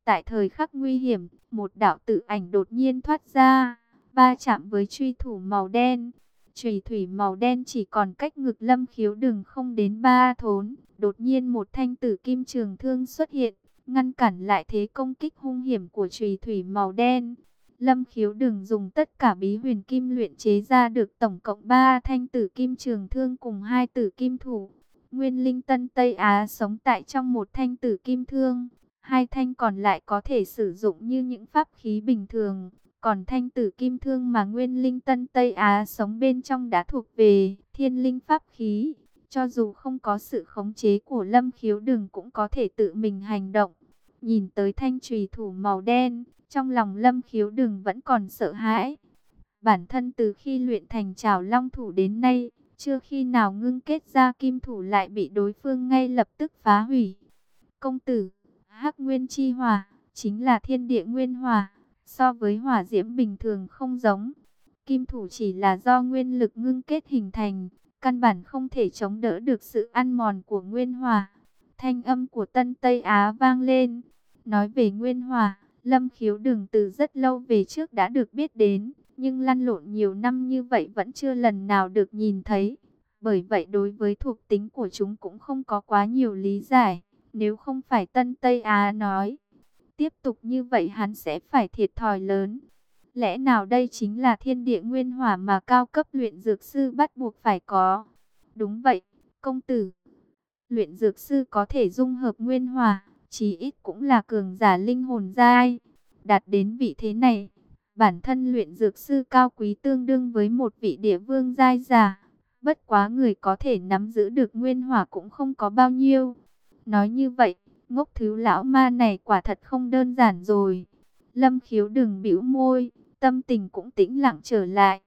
Tại thời khắc nguy hiểm, một đạo tự ảnh đột nhiên thoát ra, va chạm với truy thủ màu đen. Trùy thủy màu đen chỉ còn cách ngực lâm khiếu đừng không đến ba thốn. Đột nhiên một thanh tử kim trường thương xuất hiện, ngăn cản lại thế công kích hung hiểm của trùy thủy màu đen. Lâm khiếu đừng dùng tất cả bí huyền kim luyện chế ra được tổng cộng 3 thanh tử kim trường thương cùng hai tử kim thủ. Nguyên linh tân Tây Á sống tại trong một thanh tử kim thương. Hai thanh còn lại có thể sử dụng như những pháp khí bình thường. Còn thanh tử kim thương mà nguyên linh tân Tây Á sống bên trong đã thuộc về thiên linh pháp khí. Cho dù không có sự khống chế của lâm khiếu đừng cũng có thể tự mình hành động. Nhìn tới thanh trùy thủ màu đen, trong lòng lâm khiếu đừng vẫn còn sợ hãi. Bản thân từ khi luyện thành trào long thủ đến nay, chưa khi nào ngưng kết ra kim thủ lại bị đối phương ngay lập tức phá hủy. Công tử, hắc nguyên chi hòa, chính là thiên địa nguyên hòa, so với hỏa diễm bình thường không giống. Kim thủ chỉ là do nguyên lực ngưng kết hình thành, căn bản không thể chống đỡ được sự ăn mòn của nguyên hòa. Thanh âm của Tân Tây Á vang lên, nói về nguyên hòa, lâm khiếu đường từ rất lâu về trước đã được biết đến nhưng lăn lộn nhiều năm như vậy vẫn chưa lần nào được nhìn thấy. Bởi vậy đối với thuộc tính của chúng cũng không có quá nhiều lý giải, nếu không phải Tân Tây Á nói. Tiếp tục như vậy hắn sẽ phải thiệt thòi lớn. Lẽ nào đây chính là thiên địa nguyên hỏa mà cao cấp luyện dược sư bắt buộc phải có? Đúng vậy, công tử. Luyện dược sư có thể dung hợp nguyên hỏa, chí ít cũng là cường giả linh hồn giai. Đạt đến vị thế này, Bản thân luyện dược sư cao quý tương đương với một vị địa vương giai giả. Bất quá người có thể nắm giữ được nguyên hỏa cũng không có bao nhiêu. Nói như vậy, ngốc thứ lão ma này quả thật không đơn giản rồi. Lâm khiếu đừng bĩu môi, tâm tình cũng tĩnh lặng trở lại.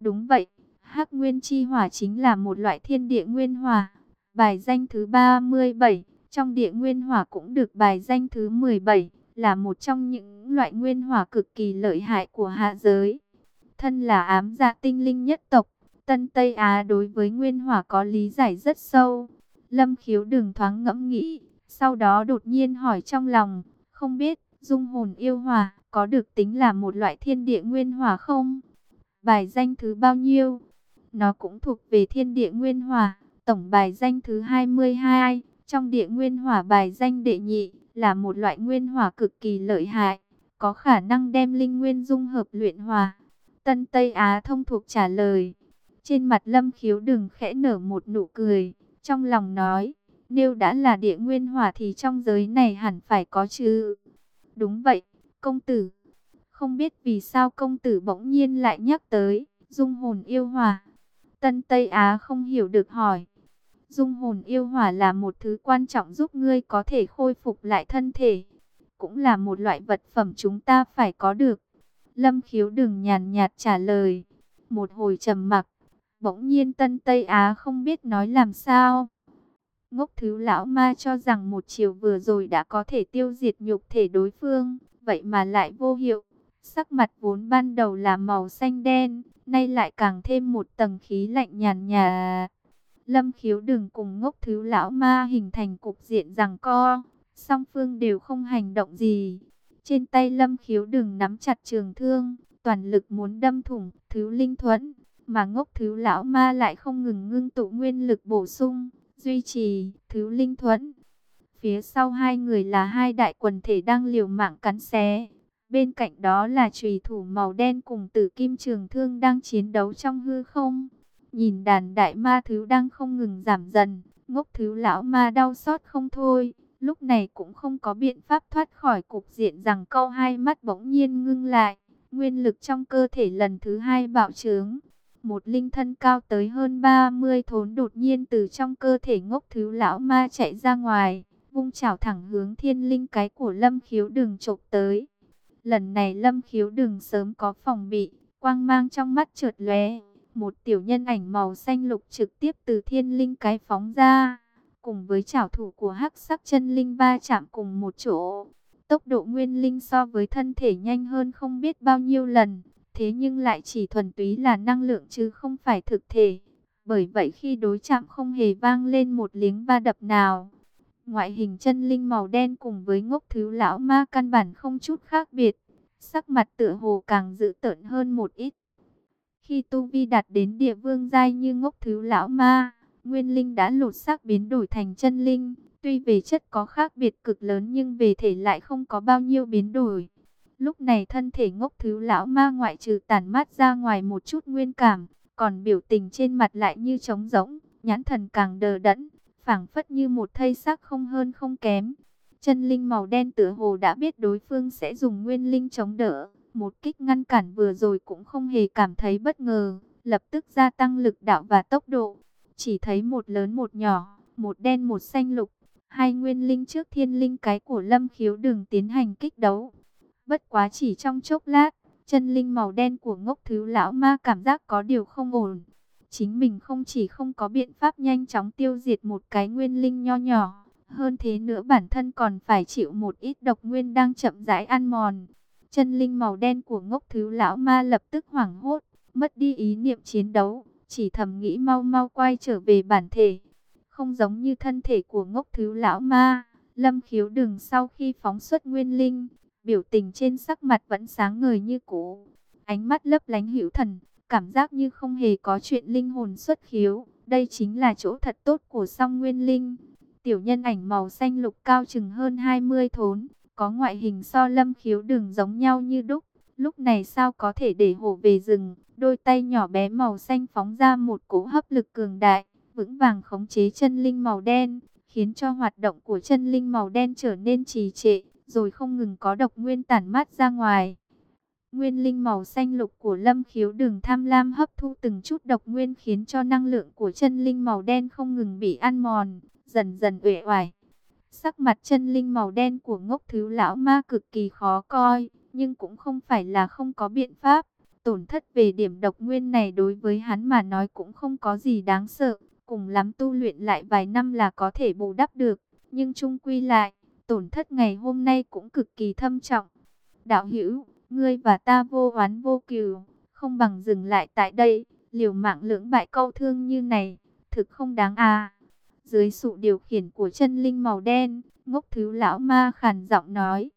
Đúng vậy, Hắc Nguyên Chi Hỏa chính là một loại thiên địa nguyên hỏa. Bài danh thứ 37, trong địa nguyên hỏa cũng được bài danh thứ 17, là một trong những loại nguyên hỏa cực kỳ lợi hại của hạ giới. Thân là ám dạ tinh linh nhất tộc, Tân Tây Á đối với nguyên hỏa có lý giải rất sâu. Lâm khiếu đừng thoáng ngẫm nghĩ, sau đó đột nhiên hỏi trong lòng, không biết, dung hồn yêu hỏa, có được tính là một loại thiên địa nguyên hỏa không? Bài danh thứ bao nhiêu? Nó cũng thuộc về thiên địa nguyên hỏa, tổng bài danh thứ 22, trong địa nguyên hỏa bài danh đệ nhị, là một loại nguyên hỏa cực kỳ lợi hại, có khả năng đem linh nguyên dung hợp luyện hòa. Tân Tây Á thông thuộc trả lời. Trên mặt lâm khiếu đừng khẽ nở một nụ cười, trong lòng nói, nếu đã là địa nguyên hỏa thì trong giới này hẳn phải có chứ. Đúng vậy, công tử. Không biết vì sao công tử bỗng nhiên lại nhắc tới, dung hồn yêu hòa. Tân Tây Á không hiểu được hỏi. Dung hồn yêu hỏa là một thứ quan trọng giúp ngươi có thể khôi phục lại thân thể. Cũng là một loại vật phẩm chúng ta phải có được. Lâm khiếu đừng nhàn nhạt trả lời. Một hồi trầm mặc. Bỗng nhiên Tân Tây Á không biết nói làm sao. Ngốc thứ lão ma cho rằng một chiều vừa rồi đã có thể tiêu diệt nhục thể đối phương. Vậy mà lại vô hiệu. Sắc mặt vốn ban đầu là màu xanh đen. Nay lại càng thêm một tầng khí lạnh nhàn nhạt. Lâm khiếu đừng cùng ngốc thứ lão ma hình thành cục diện rằng co. Song phương đều không hành động gì. Trên tay lâm khiếu đừng nắm chặt trường thương. Toàn lực muốn đâm thủng thứ linh thuẫn. Mà ngốc thứ lão ma lại không ngừng ngưng tụ nguyên lực bổ sung. Duy trì thứ linh thuẫn. Phía sau hai người là hai đại quần thể đang liều mạng cắn xé. Bên cạnh đó là trùy thủ màu đen cùng tử kim trường thương đang chiến đấu trong hư không. Nhìn đàn đại ma thứ đang không ngừng giảm dần, ngốc thứ lão ma đau xót không thôi. Lúc này cũng không có biện pháp thoát khỏi cục diện rằng câu hai mắt bỗng nhiên ngưng lại. Nguyên lực trong cơ thể lần thứ hai bạo trướng. Một linh thân cao tới hơn 30 thốn đột nhiên từ trong cơ thể ngốc thứ lão ma chạy ra ngoài. Vung chảo thẳng hướng thiên linh cái của lâm khiếu đường chộp tới. Lần này lâm khiếu đường sớm có phòng bị, quang mang trong mắt trượt lóe một tiểu nhân ảnh màu xanh lục trực tiếp từ thiên linh cái phóng ra, cùng với chảo thủ của hắc sắc chân linh ba chạm cùng một chỗ. Tốc độ nguyên linh so với thân thể nhanh hơn không biết bao nhiêu lần, thế nhưng lại chỉ thuần túy là năng lượng chứ không phải thực thể. Bởi vậy khi đối chạm không hề vang lên một liếng va đập nào. Ngoại hình chân linh màu đen cùng với ngốc thứ lão ma căn bản không chút khác biệt. Sắc mặt tựa hồ càng dữ tợn hơn một ít. Khi tu vi đạt đến địa vương giai như ngốc thứ lão ma, nguyên linh đã lột xác biến đổi thành chân linh. Tuy về chất có khác biệt cực lớn nhưng về thể lại không có bao nhiêu biến đổi. Lúc này thân thể ngốc thứ lão ma ngoại trừ tàn mát ra ngoài một chút nguyên cảm, còn biểu tình trên mặt lại như trống rỗng, nhãn thần càng đờ đẫn, phảng phất như một thây xác không hơn không kém. Chân linh màu đen tựa hồ đã biết đối phương sẽ dùng nguyên linh chống đỡ, một kích ngăn cản vừa rồi cũng không hề cảm thấy bất ngờ, lập tức gia tăng lực đạo và tốc độ. Chỉ thấy một lớn một nhỏ, một đen một xanh lục, hai nguyên linh trước thiên linh cái của lâm khiếu đường tiến hành kích đấu. Bất quá chỉ trong chốc lát, chân linh màu đen của ngốc thứ lão ma cảm giác có điều không ổn. Chính mình không chỉ không có biện pháp nhanh chóng tiêu diệt một cái nguyên linh nho nhỏ, hơn thế nữa bản thân còn phải chịu một ít độc nguyên đang chậm rãi ăn mòn. Chân linh màu đen của ngốc thứ lão ma lập tức hoảng hốt, mất đi ý niệm chiến đấu, chỉ thầm nghĩ mau mau quay trở về bản thể. Không giống như thân thể của ngốc thứ lão ma, lâm khiếu đừng sau khi phóng xuất nguyên linh, biểu tình trên sắc mặt vẫn sáng ngời như cũ. Ánh mắt lấp lánh hữu thần, cảm giác như không hề có chuyện linh hồn xuất khiếu. Đây chính là chỗ thật tốt của song nguyên linh. Tiểu nhân ảnh màu xanh lục cao chừng hơn 20 thốn, có ngoại hình so lâm khiếu đường giống nhau như đúc. Lúc này sao có thể để hổ về rừng, đôi tay nhỏ bé màu xanh phóng ra một cỗ hấp lực cường đại, vững vàng khống chế chân linh màu đen, khiến cho hoạt động của chân linh màu đen trở nên trì trệ, rồi không ngừng có độc nguyên tản mát ra ngoài. Nguyên linh màu xanh lục của lâm khiếu đường tham lam hấp thu từng chút độc nguyên khiến cho năng lượng của chân linh màu đen không ngừng bị ăn mòn, dần dần uể oải. Sắc mặt chân linh màu đen của ngốc thứ lão ma cực kỳ khó coi, nhưng cũng không phải là không có biện pháp. Tổn thất về điểm độc nguyên này đối với hắn mà nói cũng không có gì đáng sợ, cùng lắm tu luyện lại vài năm là có thể bù đắp được, nhưng chung quy lại, tổn thất ngày hôm nay cũng cực kỳ thâm trọng. Đạo hữu, ngươi và ta vô oán vô cừu, không bằng dừng lại tại đây, liều mạng lưỡng bại câu thương như này, thực không đáng à. Dưới sự điều khiển của chân linh màu đen, ngốc thứ lão ma khàn giọng nói.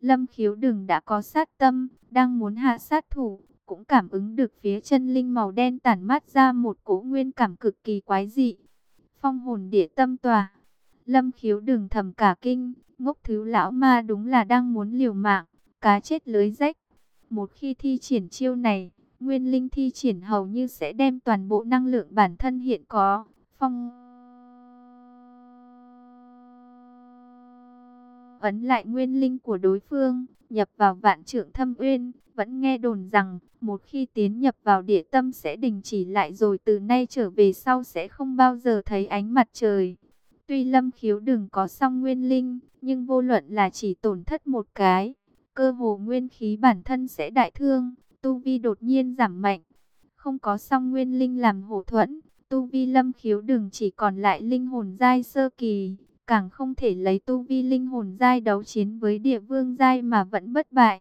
Lâm khiếu đừng đã có sát tâm, đang muốn hạ sát thủ, cũng cảm ứng được phía chân linh màu đen tản mát ra một cỗ nguyên cảm cực kỳ quái dị. Phong hồn địa tâm tòa. Lâm khiếu đừng thầm cả kinh, ngốc thứ lão ma đúng là đang muốn liều mạng, cá chết lưới rách. Một khi thi triển chiêu này, nguyên linh thi triển hầu như sẽ đem toàn bộ năng lượng bản thân hiện có. Phong ấn lại nguyên linh của đối phương, nhập vào vạn trượng thâm uyên, vẫn nghe đồn rằng, một khi tiến nhập vào địa tâm sẽ đình chỉ lại rồi từ nay trở về sau sẽ không bao giờ thấy ánh mặt trời. Tuy lâm khiếu đừng có song nguyên linh, nhưng vô luận là chỉ tổn thất một cái, cơ hồ nguyên khí bản thân sẽ đại thương, tu vi đột nhiên giảm mạnh. Không có song nguyên linh làm hộ thuẫn, tu vi lâm khiếu đừng chỉ còn lại linh hồn giai sơ kỳ, càng không thể lấy tu vi linh hồn giai đấu chiến với địa vương giai mà vẫn bất bại.